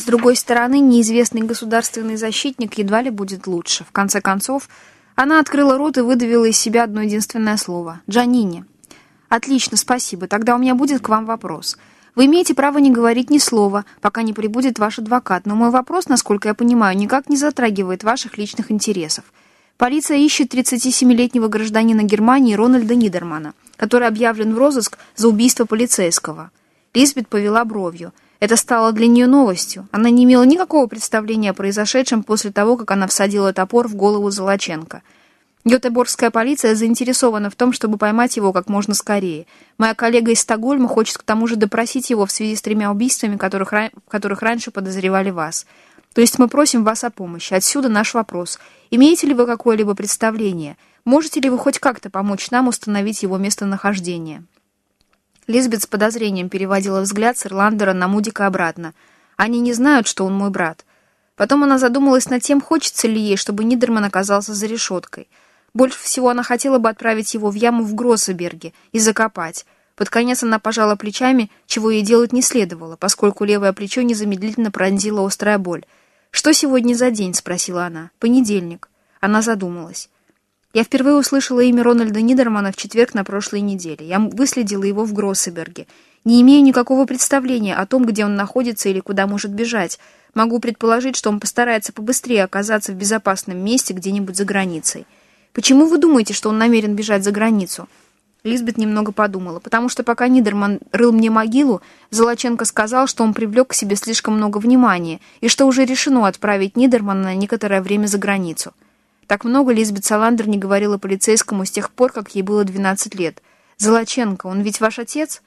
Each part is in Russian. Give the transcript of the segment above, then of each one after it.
С другой стороны, неизвестный государственный защитник едва ли будет лучше. В конце концов, она открыла рот и выдавила из себя одно единственное слово. «Джанини». «Отлично, спасибо. Тогда у меня будет к вам вопрос. Вы имеете право не говорить ни слова, пока не прибудет ваш адвокат, но мой вопрос, насколько я понимаю, никак не затрагивает ваших личных интересов. Полиция ищет 37-летнего гражданина Германии Рональда Нидермана, который объявлен в розыск за убийство полицейского. Лизбет повела бровью. Это стало для нее новостью. Она не имела никакого представления о произошедшем после того, как она всадила топор в голову Золоченко – Гетеборгская полиция заинтересована в том, чтобы поймать его как можно скорее. Моя коллега из Стокгольма хочет к тому же допросить его в связи с тремя убийствами, которых, в которых раньше подозревали вас. То есть мы просим вас о помощи. Отсюда наш вопрос. Имеете ли вы какое-либо представление? Можете ли вы хоть как-то помочь нам установить его местонахождение?» Лизбет с подозрением переводила взгляд с Ирландера на Мудика обратно. «Они не знают, что он мой брат». Потом она задумалась над тем, хочется ли ей, чтобы Нидерман оказался за решеткой – больше всего она хотела бы отправить его в яму в Гроссеберге и закопать. Под конец она пожала плечами, чего ей делать не следовало, поскольку левое плечо незамедлительно пронзила острая боль. «Что сегодня за день?» — спросила она. «Понедельник». Она задумалась. Я впервые услышала имя Рональда Нидермана в четверг на прошлой неделе. Я выследила его в Гроссеберге. Не имею никакого представления о том, где он находится или куда может бежать. Могу предположить, что он постарается побыстрее оказаться в безопасном месте где-нибудь за границей. Почему вы думаете, что он намерен бежать за границу?» Лизбет немного подумала. «Потому что пока Нидерман рыл мне могилу, Золоченко сказал, что он привлек к себе слишком много внимания и что уже решено отправить Нидермана на некоторое время за границу». Так много Лизбет Саландер не говорила полицейскому с тех пор, как ей было 12 лет. «Золоченко, он ведь ваш отец?»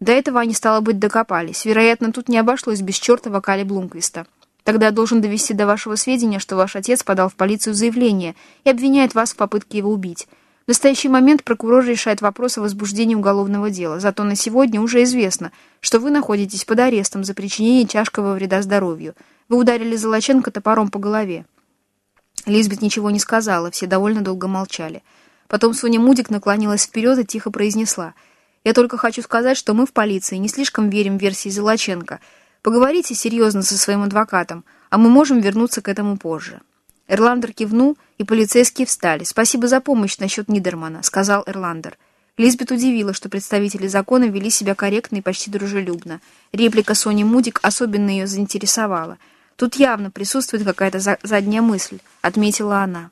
До этого они, стало быть, докопались. Вероятно, тут не обошлось без чертова Кали Блумквиста. Тогда я должен довести до вашего сведения, что ваш отец подал в полицию заявление и обвиняет вас в попытке его убить. В настоящий момент прокурор решает вопрос о возбуждении уголовного дела. Зато на сегодня уже известно, что вы находитесь под арестом за причинение тяжкого вреда здоровью. Вы ударили Золоченко топором по голове. Лизбет ничего не сказала, все довольно долго молчали. Потом Соня Мудик наклонилась вперед и тихо произнесла. «Я только хочу сказать, что мы в полиции не слишком верим версии Золоченко». Поговорите серьезно со своим адвокатом, а мы можем вернуться к этому позже». Эрландер кивнул, и полицейские встали. «Спасибо за помощь насчет Нидермана», — сказал Эрландер. Лизбет удивила, что представители закона вели себя корректно и почти дружелюбно. Реплика Сони Мудик особенно ее заинтересовала. «Тут явно присутствует какая-то за задняя мысль», — отметила она.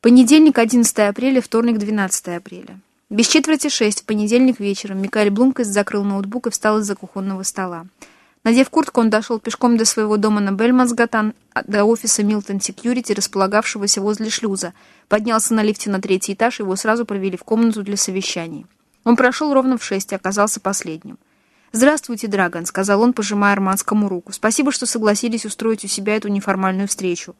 Понедельник, 11 апреля, вторник, 12 апреля. Без четверти шесть в понедельник вечером Микаэль Блумкест закрыл ноутбук и встал из-за кухонного стола. Надев куртку, он дошел пешком до своего дома на Бельмансгатан, до офиса Милтон Секьюрити, располагавшегося возле шлюза. Поднялся на лифте на третий этаж, его сразу провели в комнату для совещаний. Он прошел ровно в шесть и оказался последним. «Здравствуйте, Драгон», — сказал он, пожимая Арманскому руку. «Спасибо, что согласились устроить у себя эту неформальную встречу».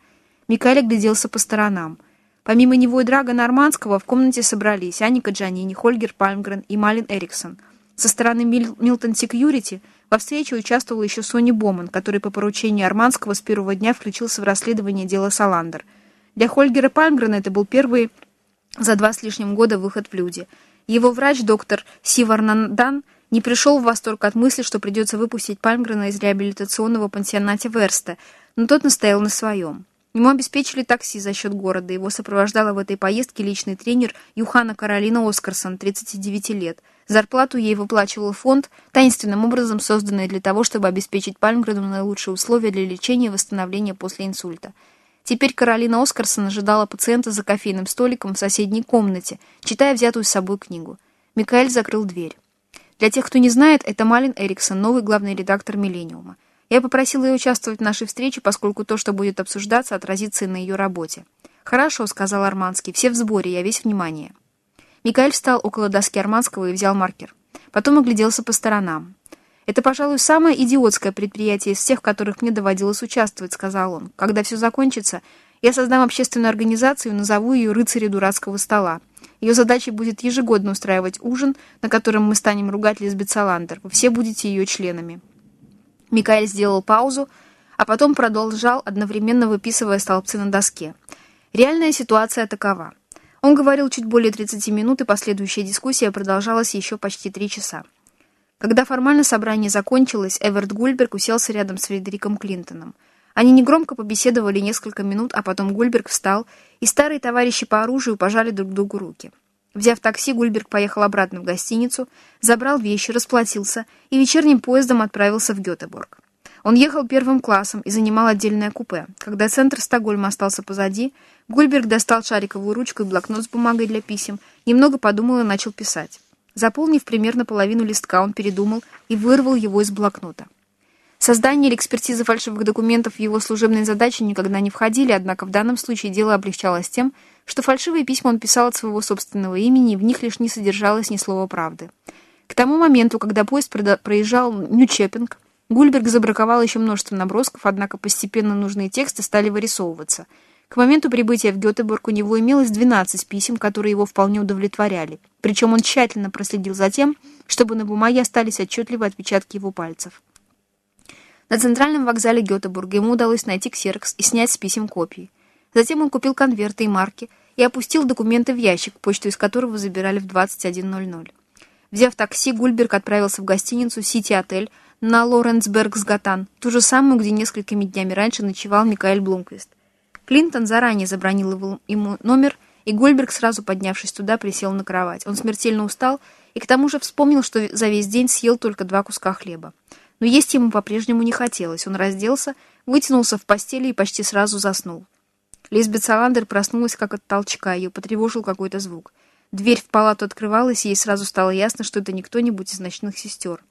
Микаэль огляделся по сторонам. Помимо него и Драгона Арманского в комнате собрались Аника Джанини, Хольгер Пальмгрен и Малин Эриксон. Со стороны Милтон Секьюрити — во встрече участвовала еще Сони Боман, который по поручению Арманского с первого дня включился в расследование дела Саландер. Для Хольгера Пальмгрена это был первый за два с лишним года выход в люди. Его врач, доктор Сиварнандан, не пришел в восторг от мысли, что придется выпустить Пальмгрена из реабилитационного пансионата Верста, но тот настоял на своем. Ему обеспечили такси за счет города. Его сопровождала в этой поездке личный тренер Юхана Каролина Оскарсон, 39 лет. Зарплату ей выплачивал фонд, таинственным образом созданный для того, чтобы обеспечить Пальмгрену наилучшие условия для лечения и восстановления после инсульта. Теперь Каролина Оскарсон ожидала пациента за кофейным столиком в соседней комнате, читая взятую с собой книгу. Микаэль закрыл дверь. Для тех, кто не знает, это Малин Эриксон, новый главный редактор «Миллениума». Я попросила ее участвовать в нашей встрече, поскольку то, что будет обсуждаться, отразится и на ее работе. «Хорошо», — сказал Арманский, — «все в сборе, я весь внимание». Микаэль встал около доски Арманского и взял маркер. Потом огляделся по сторонам. «Это, пожалуй, самое идиотское предприятие из всех, в которых мне доводилось участвовать», — сказал он. «Когда все закончится, я создам общественную организацию и назову ее «Рыцари дурацкого стола». Ее задачей будет ежегодно устраивать ужин, на котором мы станем ругать Лизбет Саландер. Вы все будете ее членами». Микаэль сделал паузу, а потом продолжал, одновременно выписывая столбцы на доске. Реальная ситуация такова. Он говорил чуть более 30 минут, и последующая дискуссия продолжалась еще почти три часа. Когда формально собрание закончилось, Эверт Гульберг уселся рядом с Фредериком Клинтоном. Они негромко побеседовали несколько минут, а потом Гульберг встал, и старые товарищи по оружию пожали друг другу руки. Взяв такси, Гульберг поехал обратно в гостиницу, забрал вещи, расплатился и вечерним поездом отправился в Гетеборг. Он ехал первым классом и занимал отдельное купе. Когда центр Стокгольма остался позади, Гульберг достал шариковую ручку и блокнот с бумагой для писем, немного подумал и начал писать. Заполнив примерно половину листка, он передумал и вырвал его из блокнота. Создание или экспертиза фальшивых документов в его служебные задачи никогда не входили, однако в данном случае дело облегчалось тем, что фальшивые письма он писал от своего собственного имени, и в них лишь не содержалось ни слова правды. К тому моменту, когда поезд проезжал Нью-Чеппинг, Гульберг забраковал еще множество набросков, однако постепенно нужные тексты стали вырисовываться. К моменту прибытия в Гетеборг у него имелось 12 писем, которые его вполне удовлетворяли. Причем он тщательно проследил за тем, чтобы на бумаге остались отчетливые отпечатки его пальцев. На центральном вокзале Гетеборга ему удалось найти ксерокс и снять с писем копии. Затем он купил конверты и марки и опустил документы в ящик, почту из которого забирали в 21.00. Взяв такси, Гульберг отправился в гостиницу «Сити-отель», на Лоренсбергсгатан, ту же самую, где несколькими днями раньше ночевал Микаэль Блумквист. Клинтон заранее забронил ему номер, и Гольберг, сразу поднявшись туда, присел на кровать. Он смертельно устал и к тому же вспомнил, что за весь день съел только два куска хлеба. Но есть ему по-прежнему не хотелось. Он разделся, вытянулся в постели и почти сразу заснул. Лизбет Саландер проснулась как от толчка, ее потревожил какой-то звук. Дверь в палату открывалась, и ей сразу стало ясно, что это не кто-нибудь из ночных сестер.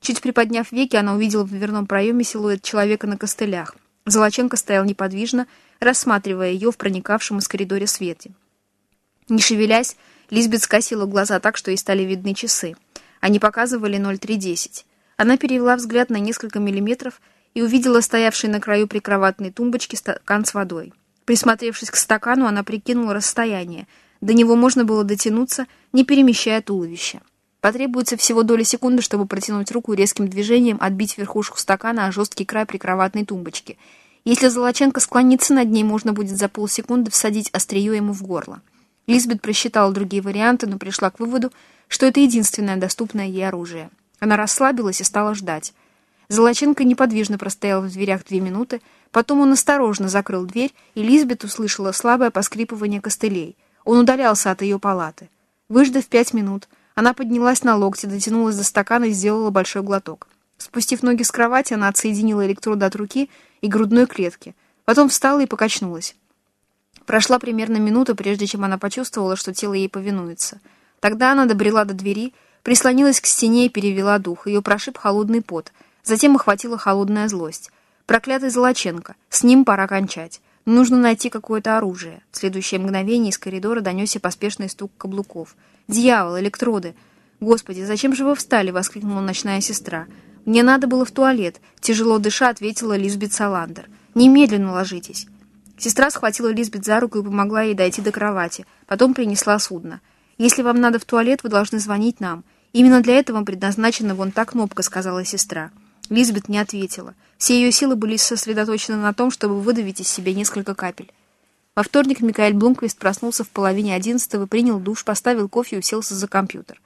Чуть приподняв веки, она увидела в дверном проеме силуэт человека на костылях. Золоченко стоял неподвижно, рассматривая ее в проникавшем из коридора свете. Не шевелясь, Лизбет скосила глаза так, что ей стали видны часы. Они показывали 03.10. Она перевела взгляд на несколько миллиметров и увидела стоявший на краю прикроватной тумбочки стакан с водой. Присмотревшись к стакану, она прикинула расстояние. До него можно было дотянуться, не перемещая туловище. Потребуется всего доля секунды, чтобы протянуть руку резким движением отбить верхушку стакана о жесткий край прикроватной тумбочки. Если Золоченко склонится над ней, можно будет за полсекунды всадить острие ему в горло. Лизбет просчитала другие варианты, но пришла к выводу, что это единственное доступное ей оружие. Она расслабилась и стала ждать. Золоченко неподвижно простоял в дверях две минуты, потом он осторожно закрыл дверь, и Лизбет услышала слабое поскрипывание костылей. Он удалялся от ее палаты. Выждав пять минут, она поднялась на локти, дотянулась до стакана и сделала большой глоток. Спустив ноги с кровати, она отсоединила электроды от руки и грудной клетки. Потом встала и покачнулась. Прошла примерно минута, прежде чем она почувствовала, что тело ей повинуется. Тогда она добрела до двери, прислонилась к стене и перевела дух. Ее прошиб холодный пот. Затем охватила холодная злость. Проклятый Золоченко. С ним пора кончать. Нужно найти какое-то оружие. В следующее мгновение из коридора донесся поспешный стук каблуков — «Дьявол, электроды!» «Господи, зачем же вы встали?» — воскликнула ночная сестра. «Мне надо было в туалет», — тяжело дыша ответила Лизбет Саландер. «Немедленно ложитесь». Сестра схватила Лизбет за руку и помогла ей дойти до кровати. Потом принесла судно. «Если вам надо в туалет, вы должны звонить нам. Именно для этого предназначена вон та кнопка», — сказала сестра. Лизбет не ответила. Все ее силы были сосредоточены на том, чтобы выдавить из себя несколько капель. Во вторник Микаэль Блумквист проснулся в половине одиннадцатого, принял душ, поставил кофе и уселся за компьютер.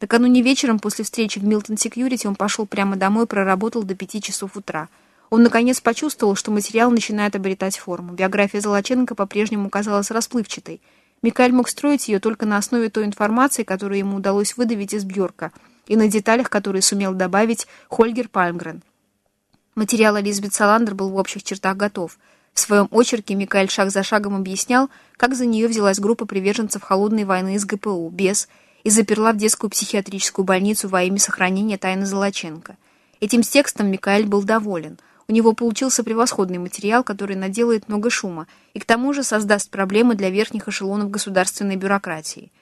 Накануне вечером после встречи в Милтон Секьюрити он пошел прямо домой и проработал до пяти часов утра. Он, наконец, почувствовал, что материал начинает обретать форму. Биография Золоченко по-прежнему казалась расплывчатой. Микаэль мог строить ее только на основе той информации, которую ему удалось выдавить из Бьорка, и на деталях, которые сумел добавить Хольгер Пальмгрен. Материал Элизабет Саландер был в общих чертах готов — в своем очерке Микаэль шаг за шагом объяснял, как за нее взялась группа приверженцев холодной войны с ГПУ, без, и заперла в детскую психиатрическую больницу во имя сохранения тайны Золоченко. Этим текстом Микаэль был доволен. У него получился превосходный материал, который наделает много шума, и к тому же создаст проблемы для верхних эшелонов государственной бюрократии.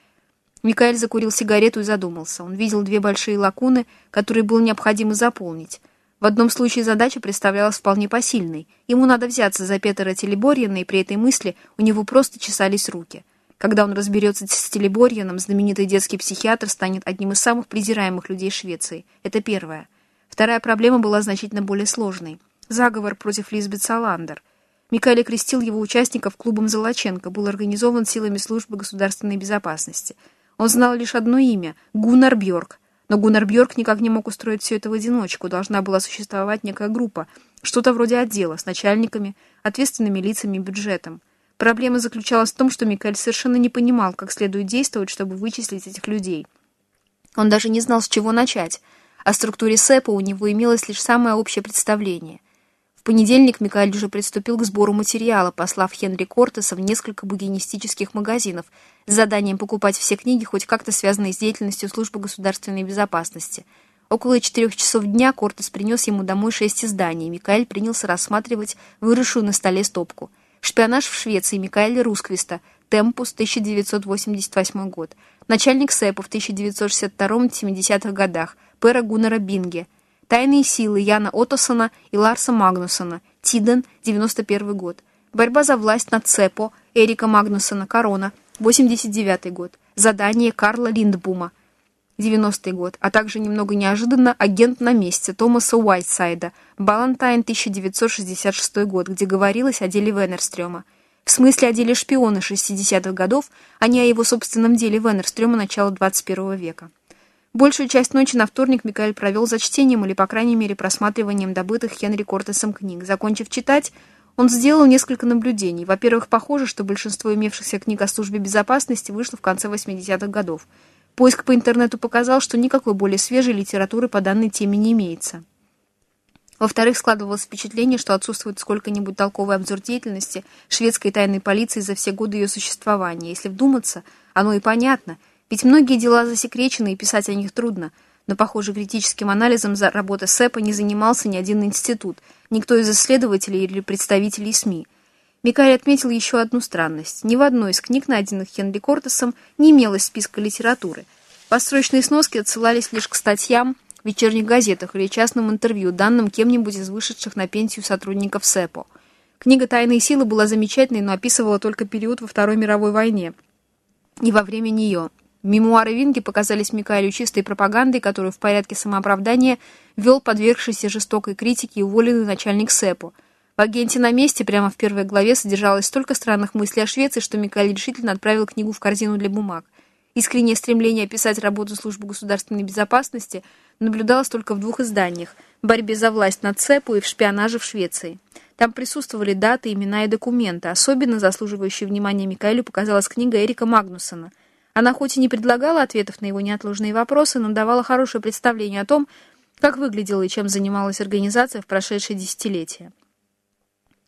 Микаэль закурил сигарету и задумался. Он видел две большие лакуны, которые было необходимо заполнить — в одном случае задача представлялась вполне посильной. Ему надо взяться за Петера Телеборьяна, и при этой мысли у него просто чесались руки. Когда он разберется с Телеборьяном, знаменитый детский психиатр станет одним из самых презираемых людей Швеции. Это первое. Вторая проблема была значительно более сложной. Заговор против Лизбет Саландер. Микаэль крестил его участников клубом Золоченко, был организован силами службы государственной безопасности. Он знал лишь одно имя — Гуннар Бьорк — Но Гуннар Бьорк никак не мог устроить все это в одиночку. Должна была существовать некая группа, что-то вроде отдела, с начальниками, ответственными лицами и бюджетом. Проблема заключалась в том, что Микаэль совершенно не понимал, как следует действовать, чтобы вычислить этих людей. Он даже не знал, с чего начать. О структуре СЭПа у него имелось лишь самое общее представление. Понедельник Микаэль уже приступил к сбору материала, послав Хенри Кортеса в несколько бугинистических магазинов с заданием покупать все книги, хоть как-то связанные с деятельностью службы государственной безопасности. Около четырех часов дня Кортес принес ему домой шесть изданий, Микаэль принялся рассматривать выросшую на столе стопку – Шпионаж в Швеции Микаэля Русквиста. Темпус, 1988 год. Начальник СЭПа в 1962-70-х годах. Пера Гуннера Бинге. Тайные силы Яна Оттосона и Ларса Магнусона. Тиден, 91 год. Борьба за власть над ЦЕПО Эрика Магнусона. Корона, 89 год. Задание Карла Линдбума. 90 год, а также немного неожиданно агент на месте Томаса Уайтсайда, Балантайн 1966 год, где говорилось о деле Венерстрёма. В смысле о деле шпиона 60-х годов, а не о его собственном деле Венерстрёма начала 21 века. Большую часть ночи на вторник Микаэль провел за чтением или, по крайней мере, просматриванием добытых Хенри Кортесом книг. Закончив читать, он сделал несколько наблюдений. Во-первых, похоже, что большинство имевшихся книг о службе безопасности вышло в конце 80-х годов. Поиск по интернету показал, что никакой более свежей литературы по данной теме не имеется. Во-вторых, складывалось впечатление, что отсутствует сколько-нибудь толковый обзор деятельности шведской тайной полиции за все годы ее существования. Если вдуматься, оно и понятно, ведь многие дела засекречены и писать о них трудно, но, похоже, критическим анализом за работы СЭПа не занимался ни один институт, никто из исследователей или представителей СМИ – Микаэль отметил еще одну странность. Ни в одной из книг, найденных Хенри Кортесом, не имелось списка литературы. Построчные сноски отсылались лишь к статьям в вечерних газетах или частным интервью, данным кем-нибудь из вышедших на пенсию сотрудников СЭПО. Книга «Тайные силы» была замечательной, но описывала только период во Второй мировой войне и во время нее. Мемуары Винги показались Микаэлю чистой пропагандой, которую в порядке самооправдания вел подвергшийся жестокой критике и уволенный начальник СЭПО – в агенте на месте прямо в первой главе содержалось столько странных мыслей о Швеции, что Микаэль решительно отправил книгу в корзину для бумаг. Искреннее стремление описать работу службы государственной безопасности наблюдалось только в двух изданиях «Борьбе за власть над ЦЕПу» и «В шпионаже в Швеции». Там присутствовали даты, имена и документы. Особенно заслуживающей внимания Микаэлю показалась книга Эрика Магнусона. Она хоть и не предлагала ответов на его неотложные вопросы, но давала хорошее представление о том, как выглядела и чем занималась организация в прошедшие десятилетия.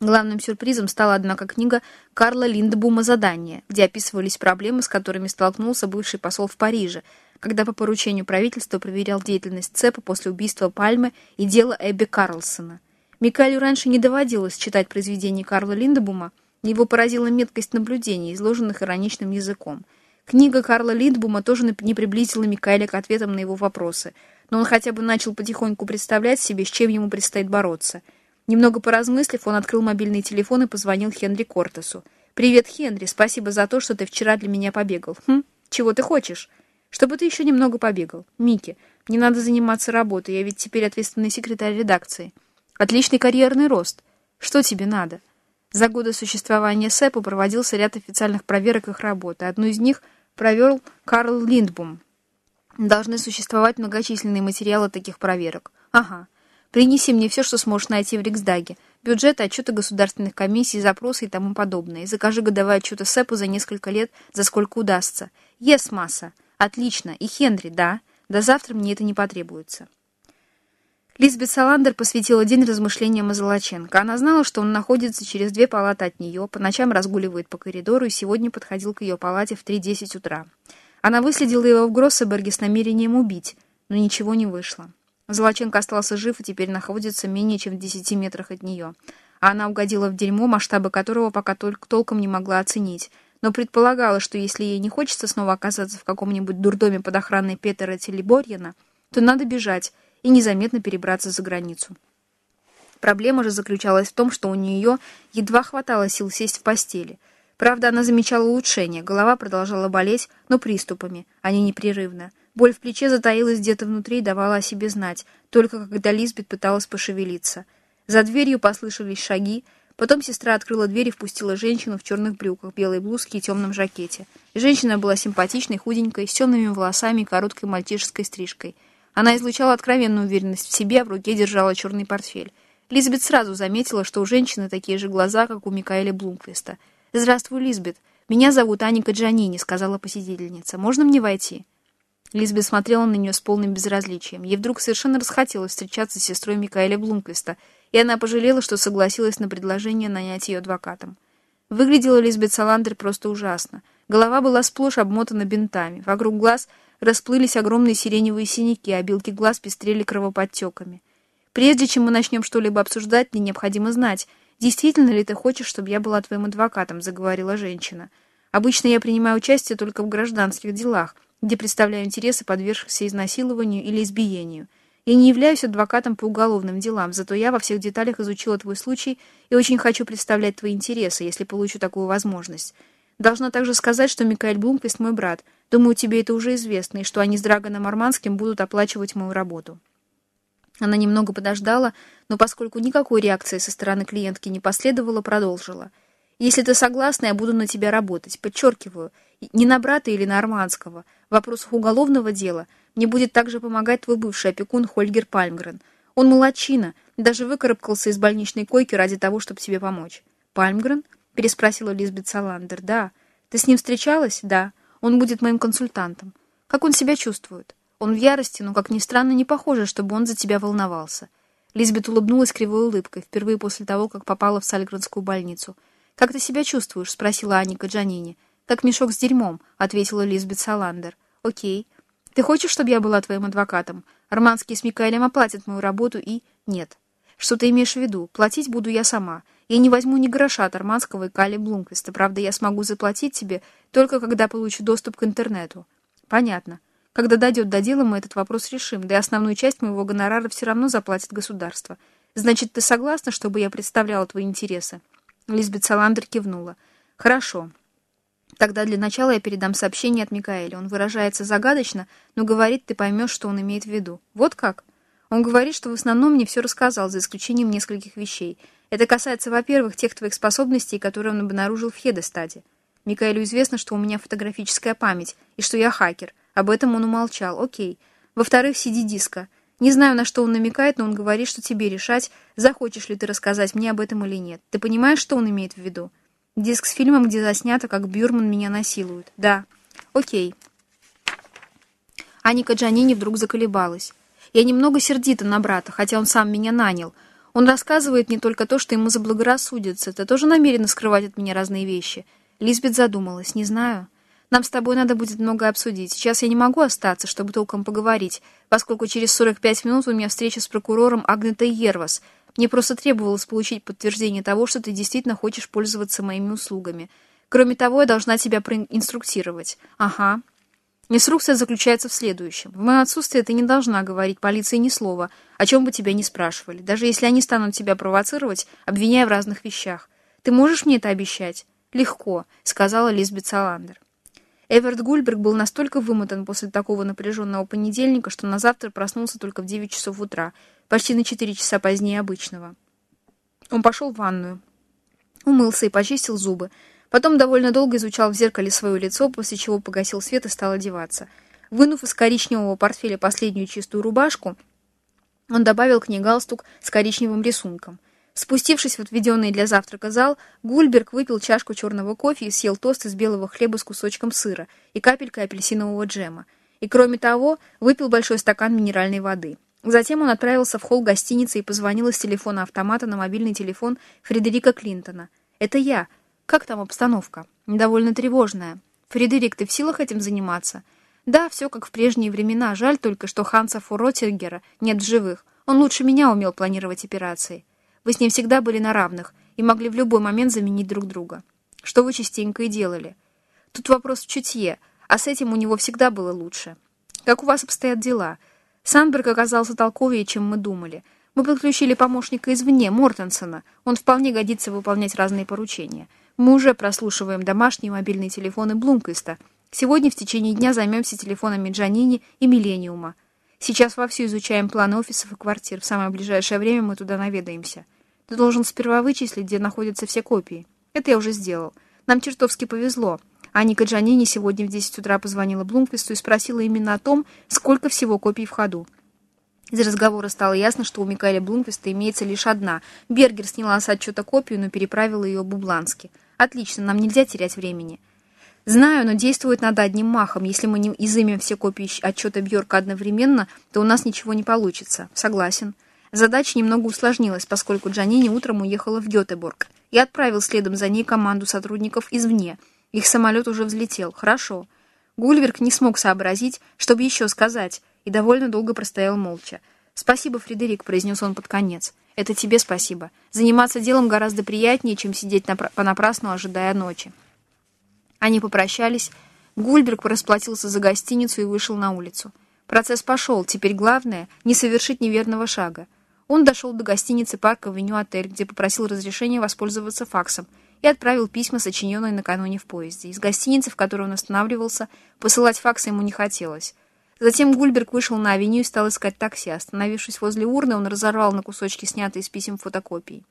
Главным сюрпризом стала, однако, книга Карла Линдбума «Задание», где описывались проблемы, с которыми столкнулся бывший посол в Париже, когда по поручению правительства проверял деятельность ЦЕПа после убийства Пальмы и дела Эбби Карлсона. Микаэлю раньше не доводилось читать произведения Карла Линдбума, его поразила меткость наблюдений, изложенных ироничным языком. Книга Карла Линдбума тоже не приблизила Микаэля к ответам на его вопросы, но он хотя бы начал потихоньку представлять себе, с чем ему предстоит бороться – Немного поразмыслив, он открыл мобильный телефон и позвонил Хенри Кортесу. «Привет, Хенри, спасибо за то, что ты вчера для меня побегал». «Хм, чего ты хочешь?» «Чтобы ты еще немного побегал. Микки, мне надо заниматься работой, я ведь теперь ответственный секретарь редакции. Отличный карьерный рост. Что тебе надо?» За годы существования СЭПа проводился ряд официальных проверок их работы. Одну из них провел Карл Линдбум. Должны существовать многочисленные материалы таких проверок. Ага. Принеси мне все, что сможешь найти в Риксдаге. Бюджеты, отчеты государственных комиссий, запросы и тому подобное. Закажи годовые отчеты СЭПу за несколько лет, за сколько удастся. Ес, масса. Отлично. И Хенри, да. До завтра мне это не потребуется. Лизбет Саландер посвятила день размышлениям о Золоченко. Она знала, что он находится через две палаты от нее, по ночам разгуливает по коридору и сегодня подходил к ее палате в 3.10 утра. Она выследила его в Гроссеберге с намерением убить, но ничего не вышло. Золоченко остался жив и теперь находится менее чем в десяти метрах от нее. А она угодила в дерьмо, масштабы которого пока только толком не могла оценить. Но предполагала, что если ей не хочется снова оказаться в каком-нибудь дурдоме под охраной Петера Телеборьяна, то надо бежать и незаметно перебраться за границу. Проблема же заключалась в том, что у нее едва хватало сил сесть в постели. Правда, она замечала улучшение, голова продолжала болеть, но приступами, а не непрерывно. Боль в плече затаилась где-то внутри и давала о себе знать, только когда Лизбет пыталась пошевелиться. За дверью послышались шаги, потом сестра открыла дверь и впустила женщину в черных брюках, белой блузке и темном жакете. женщина была симпатичной, худенькой, с темными волосами и короткой мальчишеской стрижкой — Она излучала откровенную уверенность в себе, а в руке держала черный портфель. Лизбет сразу заметила, что у женщины такие же глаза, как у Микаэля Блумквиста. «Здравствуй, Лизбет. Меня зовут Аника Джанини», — сказала посетительница. «Можно мне войти?» Лизбет смотрела на нее с полным безразличием. Ей вдруг совершенно расхотелось встречаться с сестрой Микаэля Блумквиста, и она пожалела, что согласилась на предложение нанять ее адвокатом. Выглядела Лизбет Саландер просто ужасно. Голова была сплошь обмотана бинтами. Вокруг глаз расплылись огромные сиреневые синяки, а белки глаз пестрели кровоподтеками. Прежде чем мы начнем что-либо обсуждать, мне необходимо знать, действительно ли ты хочешь, чтобы я была твоим адвокатом, заговорила женщина. Обычно я принимаю участие только в гражданских делах, где представляю интересы подвергшихся изнасилованию или избиению. Я не являюсь адвокатом по уголовным делам, зато я во всех деталях изучила твой случай и очень хочу представлять твои интересы, если получу такую возможность. Должна также сказать, что Микаэль Блумквист мой брат. Думаю, тебе это уже известно, и что они с Драгоном Арманским будут оплачивать мою работу. Она немного подождала, но поскольку никакой реакции со стороны клиентки не последовало, продолжила. «Если ты согласна, я буду на тебя работать. Подчеркиваю, не на брата или на Арманского. В вопросах уголовного дела мне будет также помогать твой бывший опекун Хольгер Пальмгрен. Он молодчина, даже выкарабкался из больничной койки ради того, чтобы тебе помочь». «Пальмгрен?» — переспросила Лизбет Саландер. «Да. Ты с ним встречалась?» «Да. Он будет моим консультантом. Как он себя чувствует?» Он в ярости, но, как ни странно, не похоже, чтобы он за тебя волновался. Лизбет улыбнулась кривой улыбкой, впервые после того, как попала в Сальградскую больницу. «Как ты себя чувствуешь?» — спросила Аника Джанини. «Как мешок с дерьмом», — ответила Лизбет Саландер. «Окей. Ты хочешь, чтобы я была твоим адвокатом? Арманские с Микаэлем оплатят мою работу и... Нет. Что ты имеешь в виду? Платить буду я сама. Я не возьму ни гроша от Арманского и Кали Блумквиста. Правда, я смогу заплатить тебе только когда получу доступ к интернету». «Понятно. Когда дойдет до дела, мы этот вопрос решим, да и основную часть моего гонорара все равно заплатит государство. Значит, ты согласна, чтобы я представляла твои интересы?» Лизбет Саландер кивнула. «Хорошо. Тогда для начала я передам сообщение от Микаэля. Он выражается загадочно, но говорит, ты поймешь, что он имеет в виду. Вот как?» Он говорит, что в основном мне все рассказал, за исключением нескольких вещей. Это касается, во-первых, тех твоих способностей, которые он обнаружил в Хедестаде. Микаэлю известно, что у меня фотографическая память, и что я хакер. Об этом он умолчал. Окей. Во-вторых, CD-диска. Не знаю, на что он намекает, но он говорит, что тебе решать, захочешь ли ты рассказать мне об этом или нет. Ты понимаешь, что он имеет в виду? Диск с фильмом, где заснято, как Бюрман меня насилует. Да. Окей. Аника Джанини вдруг заколебалась. Я немного сердита на брата, хотя он сам меня нанял. Он рассказывает не только то, что ему заблагорассудится. Ты тоже намерена скрывать от меня разные вещи? Лизбет задумалась. Не знаю. Нам с тобой надо будет многое обсудить. Сейчас я не могу остаться, чтобы толком поговорить, поскольку через 45 минут у меня встреча с прокурором Агнетой Ервас. Мне просто требовалось получить подтверждение того, что ты действительно хочешь пользоваться моими услугами. Кроме того, я должна тебя проинструктировать. Ага. Инструкция заключается в следующем. В мое отсутствие ты не должна говорить полиции ни слова, о чем бы тебя ни спрашивали, даже если они станут тебя провоцировать, обвиняя в разных вещах. Ты можешь мне это обещать? Легко, сказала Лизбет Саландер. Эверт Гульберг был настолько вымотан после такого напряженного понедельника, что на завтра проснулся только в 9 часов утра, почти на 4 часа позднее обычного. Он пошел в ванную, умылся и почистил зубы. Потом довольно долго изучал в зеркале свое лицо, после чего погасил свет и стал одеваться. Вынув из коричневого портфеля последнюю чистую рубашку, он добавил к ней галстук с коричневым рисунком. Спустившись в отведенный для завтрака зал, Гульберг выпил чашку черного кофе и съел тост из белого хлеба с кусочком сыра и капелькой апельсинового джема. И, кроме того, выпил большой стакан минеральной воды. Затем он отправился в холл гостиницы и позвонил из телефона автомата на мобильный телефон Фредерика Клинтона. «Это я. Как там обстановка?» «Довольно тревожная. Фредерик, ты в силах этим заниматься?» «Да, все как в прежние времена. Жаль только, что Ханса Фуротергера нет в живых. Он лучше меня умел планировать операции». Вы с ним всегда были на равных и могли в любой момент заменить друг друга. Что вы частенько и делали. Тут вопрос в чутье, а с этим у него всегда было лучше. Как у вас обстоят дела? Сандберг оказался толковее, чем мы думали. Мы подключили помощника извне, Мортенсона. Он вполне годится выполнять разные поручения. Мы уже прослушиваем домашние мобильные телефоны Блумквиста. Сегодня в течение дня займемся телефонами Джанини и Миллениума. Сейчас вовсю изучаем планы офисов и квартир. В самое ближайшее время мы туда наведаемся. Ты должен сперва вычислить, где находятся все копии. Это я уже сделал. Нам чертовски повезло. Аника Джанини сегодня в 10 утра позвонила Блумквисту и спросила именно о том, сколько всего копий в ходу. Из разговора стало ясно, что у Микаэля Блумквиста имеется лишь одна. Бергер сняла с отчета копию, но переправила ее Бублански. «Отлично, нам нельзя терять времени». «Знаю, но действовать надо одним махом. Если мы не изымем все копии отчета Бьорка одновременно, то у нас ничего не получится». «Согласен». Задача немного усложнилась, поскольку Джанини утром уехала в Гетеборг. Я отправил следом за ней команду сотрудников извне. Их самолет уже взлетел. Хорошо. Гульверк не смог сообразить, чтобы еще сказать, и довольно долго простоял молча. «Спасибо, Фредерик», — произнес он под конец. «Это тебе спасибо. Заниматься делом гораздо приятнее, чем сидеть понапрасну, ожидая ночи». Они попрощались. Гульберг расплатился за гостиницу и вышел на улицу. Процесс пошел. Теперь главное — не совершить неверного шага. Он дошел до гостиницы «Парк Авеню Отель», где попросил разрешения воспользоваться факсом и отправил письма, сочиненные накануне в поезде. Из гостиницы, в которой он останавливался, посылать факсы ему не хотелось. Затем Гульберг вышел на авеню и стал искать такси. Остановившись возле урны, он разорвал на кусочки снятые из писем фотокопии.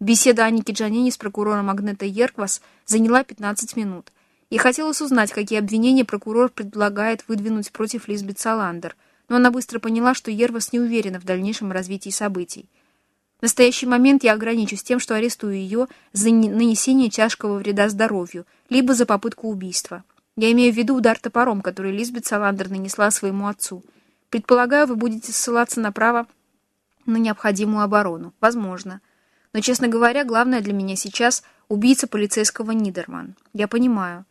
Беседа Аники Джанини с прокурором Агнетой Йервас заняла 15 минут. И хотелось узнать, какие обвинения прокурор предлагает выдвинуть против Лизбет Саландер, но она быстро поняла, что Ервас не уверена в дальнейшем развитии событий. В настоящий момент я ограничусь тем, что арестую ее за нанесение тяжкого вреда здоровью, либо за попытку убийства. Я имею в виду удар топором, который Лизбет Саландер нанесла своему отцу. Предполагаю, вы будете ссылаться на право на необходимую оборону. Возможно. Но, честно говоря, главное для меня сейчас — убийца полицейского Нидерман. Я понимаю.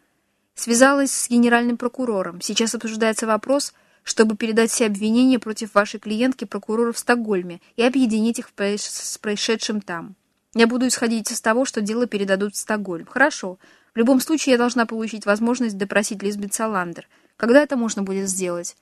Связалась с генеральным прокурором. Сейчас обсуждается вопрос, чтобы передать все обвинения против вашей клиентки прокурора в Стокгольме и объединить их с происшедшим там. Я буду исходить из того, что дело передадут в Стокгольм. Хорошо. В любом случае, я должна получить возможность допросить Лизбет Саландер. Когда это можно будет сделать?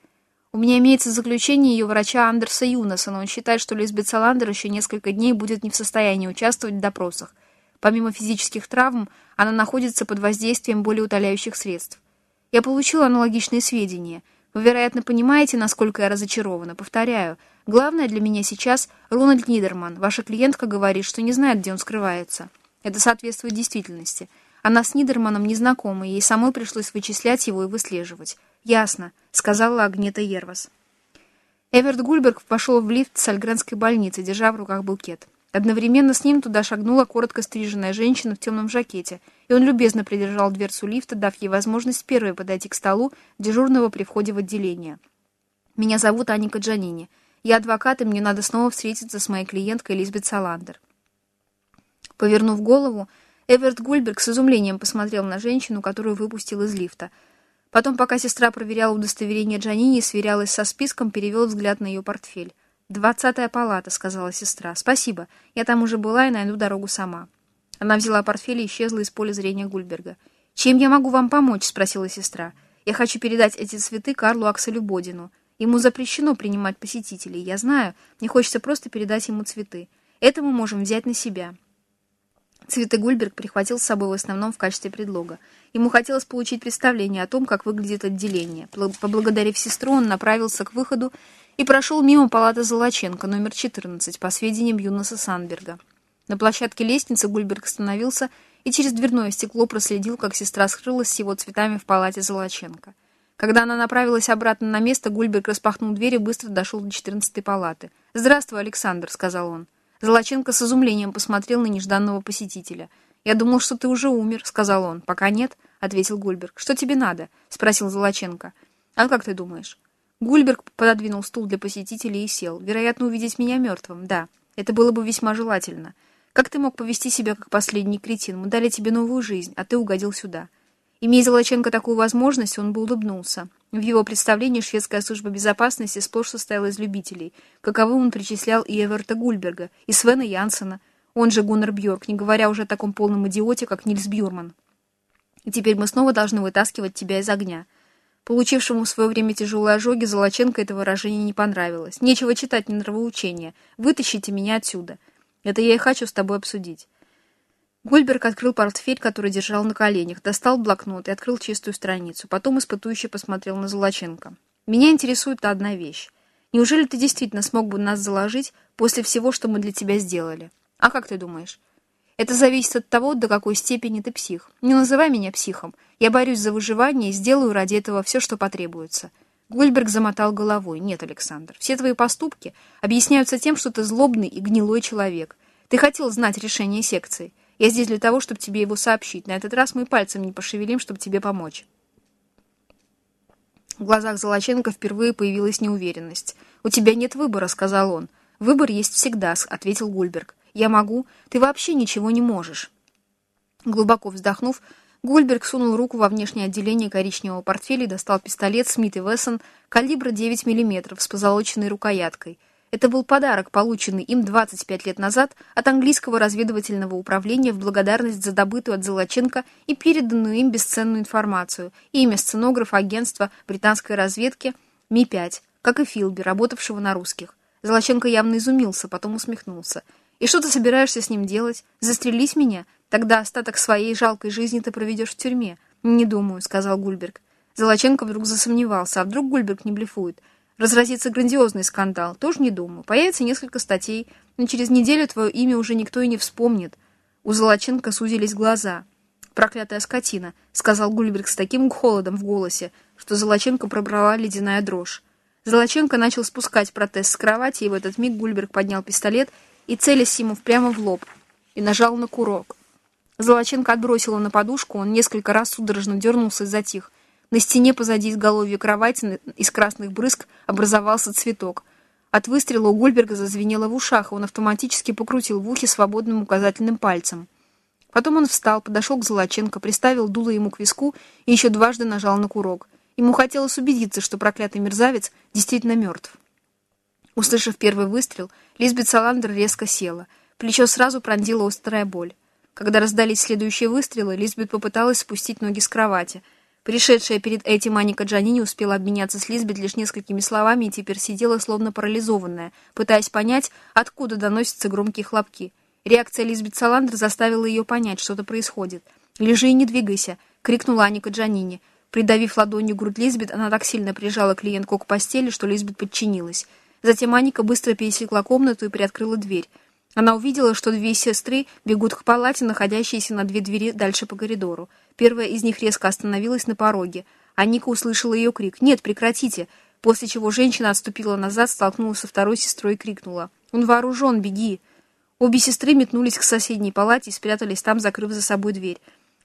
У меня имеется заключение ее врача Андерса Юнаса, он считает, что Лизбет Саландер еще несколько дней будет не в состоянии участвовать в допросах. Помимо физических травм, она находится под воздействием более утоляющих средств. Я получила аналогичные сведения. Вы, вероятно, понимаете, насколько я разочарована. Повторяю, главное для меня сейчас Рональд Нидерман. Ваша клиентка говорит, что не знает, где он скрывается. Это соответствует действительности. Она с Нидерманом не знакома, ей самой пришлось вычислять его и выслеживать. «Ясно», — сказала Агнета Ервас. Эверт Гульберг пошел в лифт с Альгренской больницы, держа в руках букет. Одновременно с ним туда шагнула коротко стриженная женщина в темном жакете, и он любезно придержал дверцу лифта, дав ей возможность первой подойти к столу дежурного при входе в отделение. «Меня зовут Аника Джанини. Я адвокат, и мне надо снова встретиться с моей клиенткой Лизбет Саландер». Повернув голову, Эверт Гульберг с изумлением посмотрел на женщину, которую выпустил из лифта. Потом, пока сестра проверяла удостоверение Джанини и сверялась со списком, перевел взгляд на ее портфель. «Двадцатая палата», — сказала сестра. «Спасибо. Я там уже была и найду дорогу сама». Она взяла портфель и исчезла из поля зрения Гульберга. «Чем я могу вам помочь?» — спросила сестра. «Я хочу передать эти цветы Карлу Акселю Бодину. Ему запрещено принимать посетителей. Я знаю. Мне хочется просто передать ему цветы. Это мы можем взять на себя». Цветы Гульберг прихватил с собой в основном в качестве предлога. Ему хотелось получить представление о том, как выглядит отделение. Поблагодарив сестру, он направился к выходу и прошел мимо палаты Золоченко, номер 14, по сведениям Юнаса Санберга. На площадке лестницы Гульберг остановился и через дверное стекло проследил, как сестра скрылась с его цветами в палате Золоченко. Когда она направилась обратно на место, Гульберг распахнул дверь и быстро дошел до 14 палаты. «Здравствуй, Александр», — сказал он. Золоченко с изумлением посмотрел на нежданного посетителя. «Я думал, что ты уже умер», — сказал он. «Пока нет», — ответил Гульберг. «Что тебе надо?» — спросил Золоченко. «А как ты думаешь?» Гульберг пододвинул стул для посетителей и сел. «Вероятно, увидеть меня мертвым. Да, это было бы весьма желательно. Как ты мог повести себя как последний кретин? Мы дали тебе новую жизнь, а ты угодил сюда». Имея Золоченко такую возможность, он бы улыбнулся. В его представлении шведская служба безопасности сплошь состояла из любителей, каковым он причислял и Эверта Гульберга, и Свена Янсена, он же Гуннар Бьорк, не говоря уже о таком полном идиоте, как Нильс Бьюрман. И теперь мы снова должны вытаскивать тебя из огня. Получившему в свое время тяжелые ожоги, Золоченко это выражение не понравилось. Нечего читать мне нравоучения. Вытащите меня отсюда. Это я и хочу с тобой обсудить. Гульберг открыл портфель, который держал на коленях, достал блокнот и открыл чистую страницу. Потом испытующе посмотрел на Золоченко. «Меня интересует одна вещь. Неужели ты действительно смог бы нас заложить после всего, что мы для тебя сделали? А как ты думаешь?» «Это зависит от того, до какой степени ты псих. Не называй меня психом. Я борюсь за выживание и сделаю ради этого все, что потребуется». Гольберг замотал головой. «Нет, Александр, все твои поступки объясняются тем, что ты злобный и гнилой человек. Ты хотел знать решение секции. Я здесь для того, чтобы тебе его сообщить. На этот раз мы пальцем не пошевелим, чтобы тебе помочь». В глазах Золоченко впервые появилась неуверенность. «У тебя нет выбора», — сказал он. «Выбор есть всегда», — ответил Гульберг. «Я могу. Ты вообще ничего не можешь». Глубоко вздохнув, Гульберг сунул руку во внешнее отделение коричневого портфеля и достал пистолет Смит и Вессон калибра 9 мм с позолоченной рукояткой. Это был подарок, полученный им 25 лет назад от английского разведывательного управления в благодарность за добытую от Золоченко и переданную им бесценную информацию, имя сценографа агентства британской разведки Ми-5, как и Филби, работавшего на русских. Золоченко явно изумился, потом усмехнулся. «И что ты собираешься с ним делать? Застрелить меня? Тогда остаток своей жалкой жизни ты проведешь в тюрьме». «Не думаю», — сказал Гульберг. Золоченко вдруг засомневался, а вдруг Гульберг не блефует. Разразится грандиозный скандал, тоже не думаю. Появится несколько статей, но через неделю твое имя уже никто и не вспомнит. У Золоченко сузились глаза. «Проклятая скотина», — сказал Гульберг с таким холодом в голосе, что Золоченко пробрала ледяная дрожь. Золоченко начал спускать протез с кровати, и в этот миг Гульберг поднял пистолет и, целясь ему прямо в лоб, и нажал на курок. Золоченко отбросила на подушку, он несколько раз судорожно дернулся и затих. На стене позади изголовья кровати из красных брызг образовался цветок. От выстрела у Гульберга зазвенело в ушах, он автоматически покрутил в ухе свободным указательным пальцем. Потом он встал, подошел к Золоченко, приставил дуло ему к виску и еще дважды нажал на курок. Ему хотелось убедиться, что проклятый мерзавец действительно мертв. Услышав первый выстрел, Лизбет Саландер резко села. Плечо сразу пронзила острая боль. Когда раздались следующие выстрелы, Лизбет попыталась спустить ноги с кровати. Пришедшая перед этим Аника Джанини успела обменяться с Лизбет лишь несколькими словами и теперь сидела словно парализованная, пытаясь понять, откуда доносятся громкие хлопки. Реакция Лизбет Саландер заставила ее понять, что-то происходит. «Лежи и не двигайся!» — крикнула Аника Джанини. Придавив ладонью грудь Лизбет, она так сильно прижала клиентку к постели, что Лизбет подчинилась. Затем Аника быстро пересекла комнату и приоткрыла дверь. Она увидела, что две сестры бегут к палате, находящейся на две двери дальше по коридору. Первая из них резко остановилась на пороге. Аника услышала ее крик «Нет, прекратите!», после чего женщина отступила назад, столкнулась со второй сестрой и крикнула «Он вооружен, беги!». Обе сестры метнулись к соседней палате и спрятались там, закрыв за собой дверь.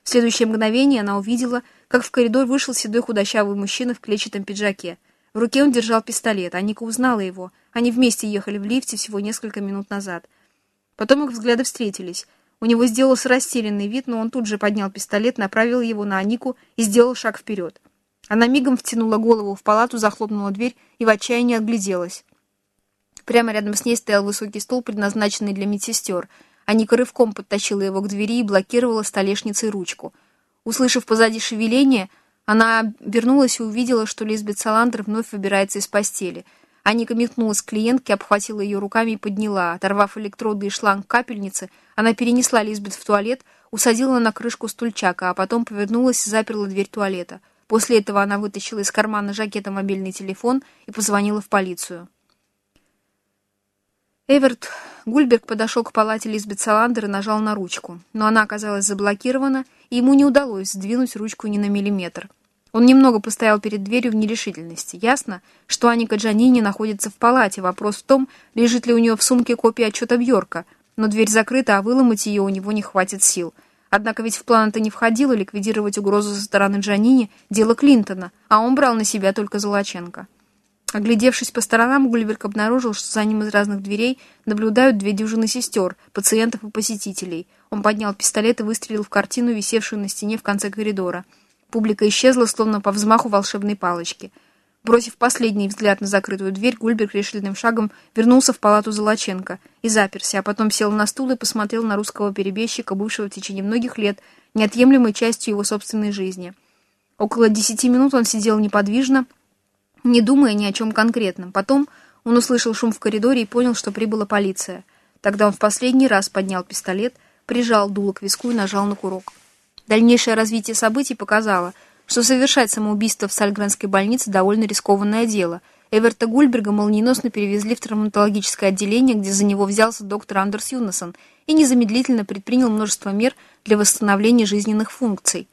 В следующее мгновение она увидела, как в коридор вышел седой худощавый мужчина в клетчатом пиджаке. В руке он держал пистолет, а Ника узнала его. Они вместе ехали в лифте всего несколько минут назад. Потом их взгляды встретились. У него сделался растерянный вид, но он тут же поднял пистолет, направил его на Анику и сделал шаг вперед. Она мигом втянула голову в палату, захлопнула дверь и в отчаянии отгляделась. Прямо рядом с ней стоял высокий стол, предназначенный для медсестер — Аника рывком подтащила его к двери и блокировала столешницей ручку. Услышав позади шевеление, она обернулась и увидела, что Лизбет Саландер вновь выбирается из постели. Аника метнулась к клиентке, обхватила ее руками и подняла. Оторвав электроды и шланг капельницы, она перенесла Лизбет в туалет, усадила на крышку стульчака, а потом повернулась и заперла дверь туалета. После этого она вытащила из кармана жакета мобильный телефон и позвонила в полицию. Эверт Гульберг подошел к палате Лизбет Саландер и нажал на ручку, но она оказалась заблокирована, и ему не удалось сдвинуть ручку ни на миллиметр. Он немного постоял перед дверью в нерешительности. Ясно, что Аника Джанини находится в палате. Вопрос в том, лежит ли у нее в сумке копия отчета Бьорка. Но дверь закрыта, а выломать ее у него не хватит сил. Однако ведь в план это не входило ликвидировать угрозу со стороны Джанини – дело Клинтона, а он брал на себя только Золоченко. Оглядевшись по сторонам, Гульберг обнаружил, что за ним из разных дверей наблюдают две дюжины сестер, пациентов и посетителей. Он поднял пистолет и выстрелил в картину, висевшую на стене в конце коридора. Публика исчезла, словно по взмаху волшебной палочки. Бросив последний взгляд на закрытую дверь, Гульберг решительным шагом вернулся в палату Золоченко и заперся, а потом сел на стул и посмотрел на русского перебежчика, бывшего в течение многих лет неотъемлемой частью его собственной жизни. Около десяти минут он сидел неподвижно, не думая ни о чем конкретном. Потом он услышал шум в коридоре и понял, что прибыла полиция. Тогда он в последний раз поднял пистолет, прижал дуло к виску и нажал на курок. Дальнейшее развитие событий показало, что совершать самоубийство в Сальгранской больнице довольно рискованное дело. Эверта Гульберга молниеносно перевезли в травматологическое отделение, где за него взялся доктор Андерс Юнасон и незамедлительно предпринял множество мер для восстановления жизненных функций –